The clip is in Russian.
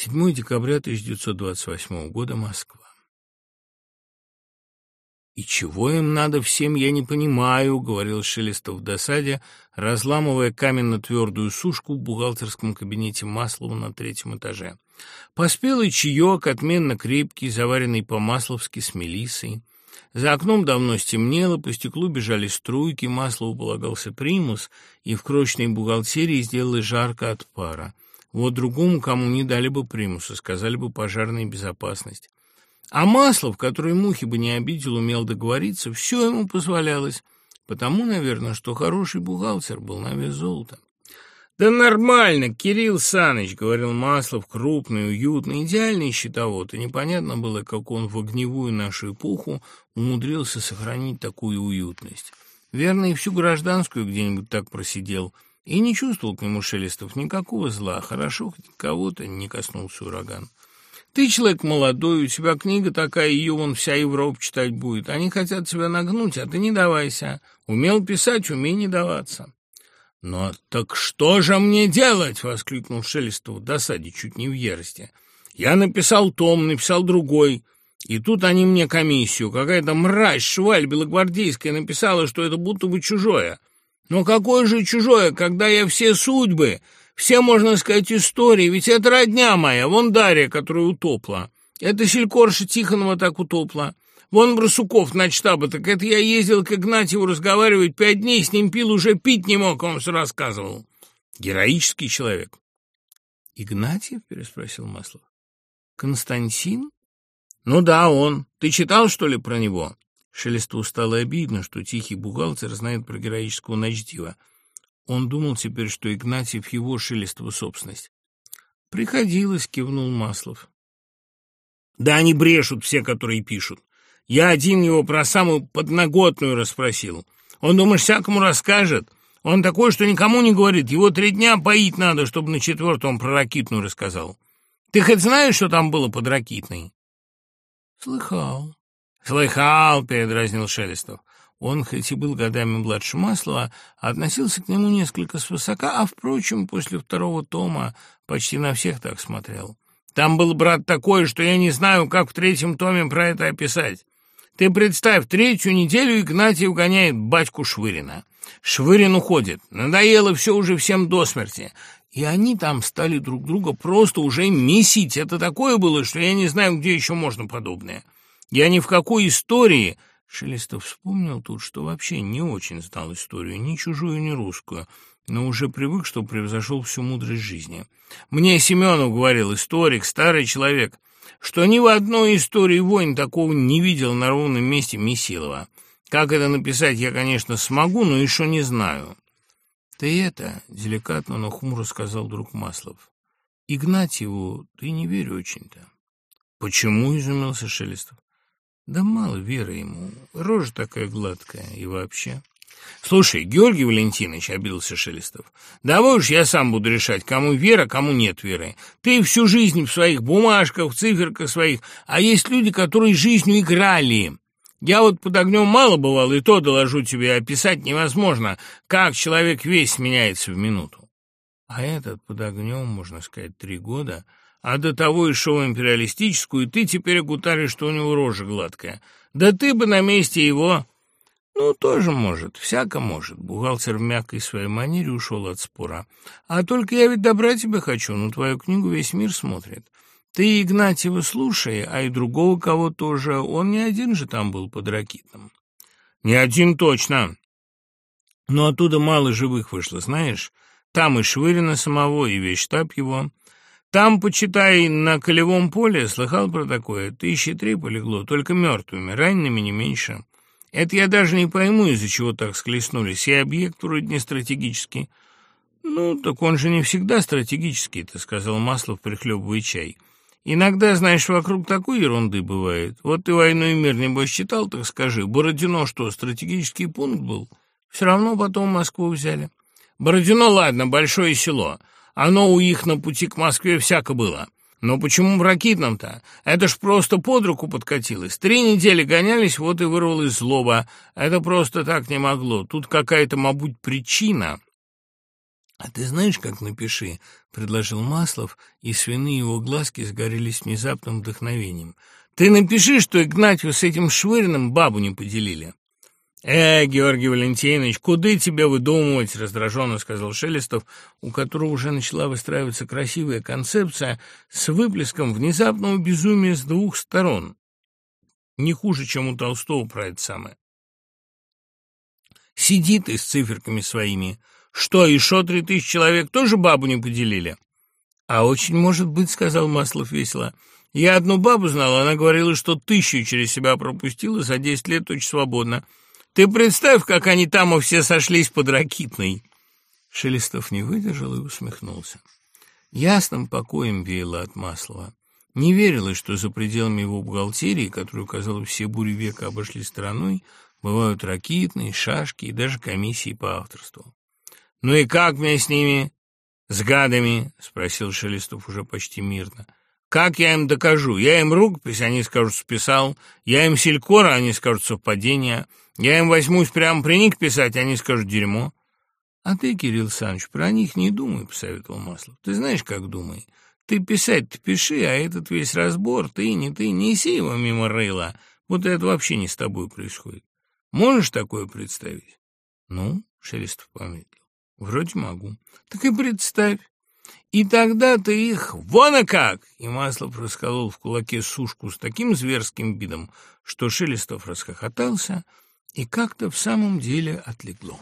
7 декабря 1928 года, Москва. «И чего им надо всем, я не понимаю», — говорил Шелестов в досаде, разламывая каменно-твердую сушку в бухгалтерском кабинете Маслова на третьем этаже. Поспелый чаек, отменно крепкий, заваренный по-масловски с мелиссой. За окном давно стемнело, по стеклу бежали струйки, Маслову полагался примус, и в крошечной бухгалтерии сделалось жарко от пара. Вот другому кому не дали бы примуса, сказали бы пожарная безопасность. А Маслов, который мухи бы не обидел, умел договориться, все ему позволялось. Потому, наверное, что хороший бухгалтер был на вес золота. «Да нормально, Кирилл Саныч», — говорил Маслов, крупный, уютный, идеальный счетовод, и непонятно было, как он в огневую нашу эпоху умудрился сохранить такую уютность. Верно, и всю гражданскую где-нибудь так просидел, и не чувствовал к нему Шелестов никакого зла, хорошо, хоть кого-то не коснулся ураган. Ты человек молодой, у тебя книга такая, ее вон вся Европа читать будет. Они хотят тебя нагнуть, а ты не давайся. Умел писать, умей не даваться. «Но так что же мне делать?» — воскликнул Шелестов в досаде, чуть не в ярости. «Я написал том, написал другой, и тут они мне комиссию. Какая-то мразь, шваль белогвардейская написала, что это будто бы чужое. Но какое же чужое, когда я все судьбы, все, можно сказать, истории, ведь это родня моя, вон Дарья, которая утопла. Это селькорша Тихонова так утопла. Вон Брусуков на штаба, так это я ездил к Игнатьеву разговаривать, пять дней с ним пил, уже пить не мог, он все рассказывал. Героический человек. Игнатьев? переспросил Маслов. Константин? Ну да, он. Ты читал, что ли, про него? Шелесту стало обидно, что тихий бухгалтер знает про героического Ночдива. Он думал теперь, что Игнатьев его Шелестова собственность. «Приходилось», — кивнул Маслов. «Да они брешут все, которые пишут. Я один его про самую подноготную расспросил. Он, думаешь, всякому расскажет? Он такой, что никому не говорит. Его три дня поить надо, чтобы на четвертом про ракитную рассказал. Ты хоть знаешь, что там было под ракитной?» «Слыхал». «Слыхал», — передразнил Шелестов. Он, хоть и был годами младше Маслова, относился к нему несколько свысока, а, впрочем, после второго тома почти на всех так смотрел. Там был, брат, такой, что я не знаю, как в третьем томе про это описать. Ты представь, третью неделю Игнатий угоняет батьку Швырина. Швырин уходит. Надоело все уже всем до смерти. И они там стали друг друга просто уже месить. Это такое было, что я не знаю, где еще можно подобное. Я ни в какой истории Шелестов вспомнил тут, что вообще не очень знал историю, ни чужую, ни русскую, но уже привык, что превзошел всю мудрость жизни. Мне Семенов говорил, историк, старый человек, что ни в одной истории войн такого не видел на ровном месте Месилова. Как это написать, я, конечно, смогу, но еще не знаю. Ты это, деликатно, но хмуро сказал друг Маслов. Игнатьеву ты не верю очень-то. Почему, изумился Шелестов? Да мало веры ему. Рожа такая гладкая и вообще. Слушай, Георгий Валентинович, обиделся Шелестов, давай уж я сам буду решать, кому вера, кому нет веры. Ты всю жизнь в своих бумажках, в циферках своих, а есть люди, которые жизнью играли. Я вот под огнем мало бывал, и то, доложу тебе, описать невозможно, как человек весь меняется в минуту. А этот под огнем, можно сказать, три года — а до того и шоу империалистическую, и ты теперь гутаришь, что у него рожа гладкая. Да ты бы на месте его... Ну, тоже может, всяко может. Бухгалтер в мягкой своей манере ушел от спора. А только я ведь добра тебе хочу, но твою книгу весь мир смотрит. Ты Игнатьева слушай, а и другого кого тоже. Он не один же там был под ракитом. Не один точно. Но оттуда мало живых вышло, знаешь. Там и Швырина самого, и весь штаб его. Там, почитай, на колевом поле, слыхал про такое, тысячи три полегло, только мертвыми, ранеными не меньше. Это я даже не пойму, из-за чего так схлестнулись, и объект вроде не стратегический. Ну, так он же не всегда стратегический, ты сказал Маслов, прихлебывая чай. Иногда, знаешь, вокруг такой ерунды бывает. Вот ты «Войну и мир» небось читал, так скажи, Бородино что, стратегический пункт был? Все равно потом Москву взяли. Бородино, ладно, большое село. Оно у их на пути к Москве всяко было. Но почему в Ракитном-то? Это ж просто под руку подкатилось. Три недели гонялись, вот и вырвалось злоба. Это просто так не могло. Тут какая-то, мабуть, причина. «А ты знаешь, как напиши?» — предложил Маслов, и свиные его глазки сгорелись внезапным вдохновением. «Ты напиши, что Игнатью с этим Швыриным бабу не поделили». «Э, Георгий Валентинович, куда тебе выдумывать?» — раздраженно сказал Шелестов, у которого уже начала выстраиваться красивая концепция с выплеском внезапного безумия с двух сторон. Не хуже, чем у Толстого про это самое. «Сиди ты с циферками своими». Что, еще три тысячи человек тоже бабу не поделили? А очень может быть, сказал Маслов весело. Я одну бабу знал, она говорила, что тысячу через себя пропустила, за десять лет очень свободно. Ты представь, как они там все сошлись под ракитной. Шелестов не выдержал и усмехнулся. Ясным покоем веяло от Маслова. Не верилось, что за пределами его бухгалтерии, которую, казалось, все бури века обошли стороной, бывают ракитные, шашки и даже комиссии по авторству. «Ну и как мне с ними, с гадами?» — спросил Шелестов уже почти мирно. «Как я им докажу? Я им рукопись, они скажут, списал. Я им селькора, они скажут, совпадение. Я им возьмусь прямо при них писать, они скажут, дерьмо». «А ты, Кирилл Александрович, про них не думай», — посоветовал Маслов. «Ты знаешь, как думай. Ты писать-то пиши, а этот весь разбор, ты, не ты, неси его мимо рыла. Вот это вообще не с тобой происходит. Можешь такое представить?» «Ну?» — Шелестов помедлил. Вроде могу. Так и представь. И тогда ты их вон и как! И Маслов расколол в кулаке сушку с таким зверским видом, что Шелестов расхохотался, и как-то в самом деле отлегло.